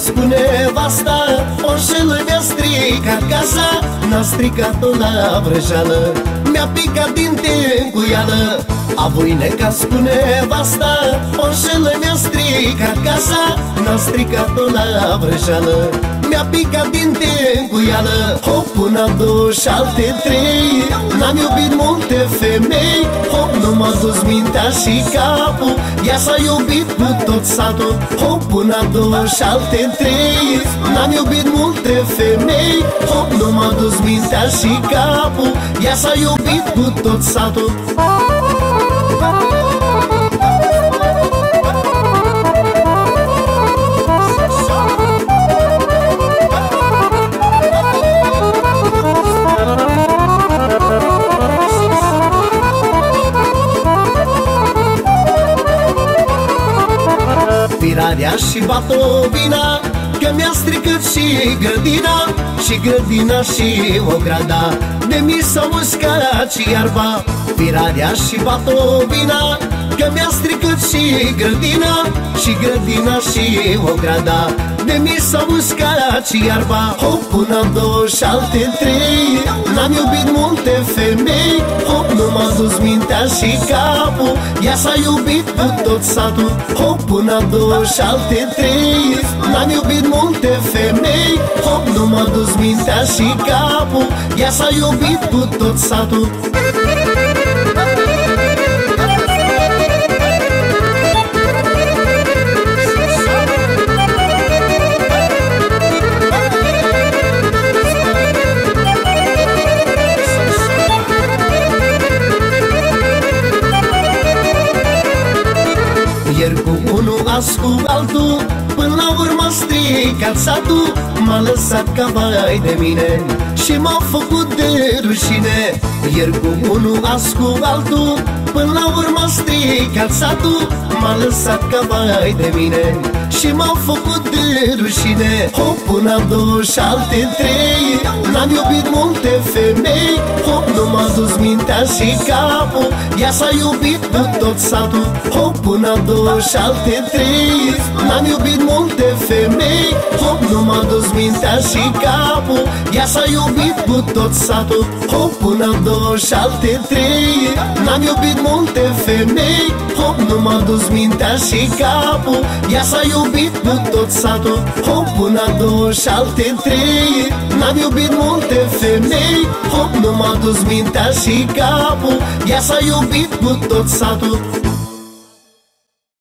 spune vasta O șelă mi-a stricat casa N-a stricat-o la vrăjeală Mi-a picat din tencuială A voineca spune vasta O șelă mi-a stricat casa N-a stricat-o la vrăjeală mi-a picat din tencuială Hop până două și alte trei. N-am iubit multe femei Hop nu m-a dus mintea și capul. Ea s-a iubit cu tot satul Hop până două și alte trei. N-am iubit multe femei Hop nu m-a dus mintea și capul. Ea s-a iubit cu tot satul Pirarea și batovina Că mi-a stricat și grădina Și grădina și o grada De mi s-a uscat și iarba Pirarea și batovina Că mi-a stricat și grădina Și grădina și o grada De mi s-a uscat și iarba Hop, până am două și alte trei. N-am iubit multe femei Hop, nu m-a dus mintea și capul. Ea s-a iubit cu tot satul Hop, până am două și alte trei. N-am iubit multe femei Hop, nu m-a dus mintea și capul. Ea s-a iubit cu tot satul azi cu altul Până la urmă stricat satul M-a lăsat ca vai de mine Și m-a făcut de rușine. Ieri cu unul azi cu altul Până la urmă stricat satul M-a lăsat ca vai de mine Și m-a făcut de rușine. Hop, până am două și alte trei N-am iubit multe femei. Hop, nu m-a dus mintea și capul Ea s-a iubit cu tot satul. Hop, până am două și alte trei N-am iubit multe femei. Hop, nu m-a dus mintea și capul Ea s-a iubit cu tot satul. Hop, până am două și alte trei N-am iubit multe femei. Hop, nu m-a dus mintea și capul Ea s-a iubit cu tot satul. Hop, până am două și alte trei N-am iubit multe femei. Hop, nu m-a dus mintea și capul Ea s-a iubit cu tot satul